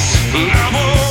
I will